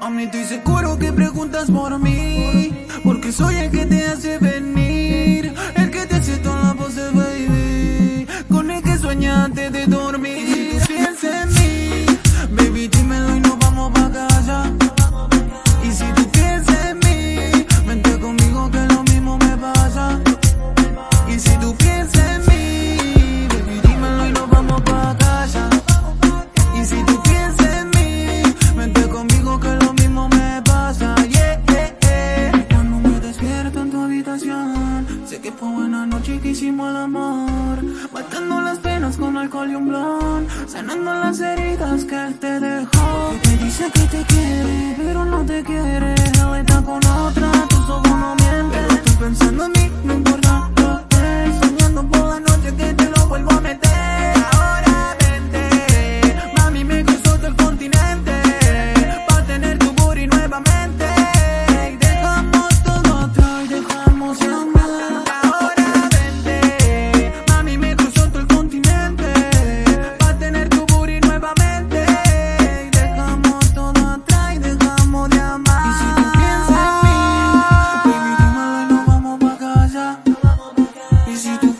Mami, estoy seguro que preguntas por mí, porque soy el que te fue buena noche que hicimos el amor. Matando las penas con alcohol y un blon. Sanando las heridas que él te dejó. Porque te dice que te quiere, pero no te quiere. crazy.